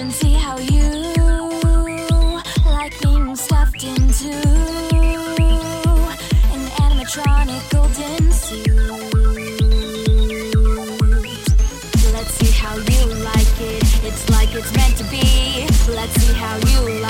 and see how you like being stuffed into an animatronic golden suit. Let's see how you like it. It's like it's meant to be. Let's see how you like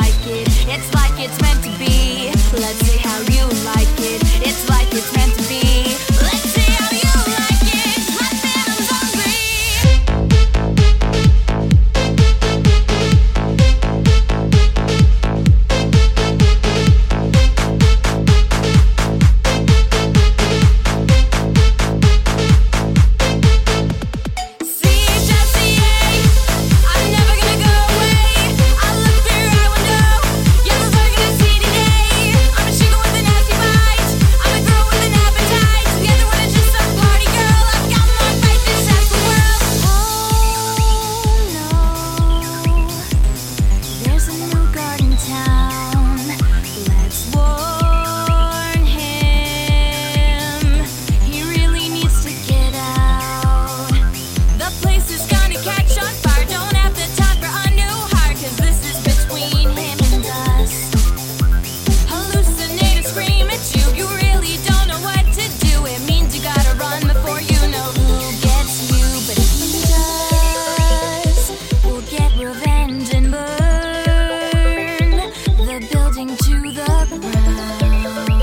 to the ground.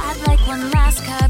I'd like one last cut.